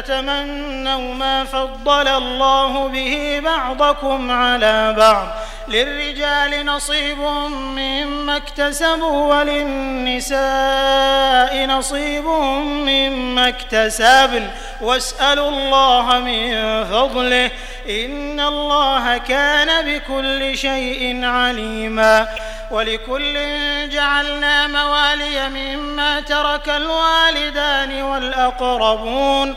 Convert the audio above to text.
تتمنوا ما فضل الله به بعضكم على بعض. للرجال نصيب مما اكتسبوا وللنساء نصيب مما اكتسبن. واسألوا الله من فضله. إن الله كان بكل شيء عليما. ولكل جعلنا موالي مما ترك الوالدان والأقربون.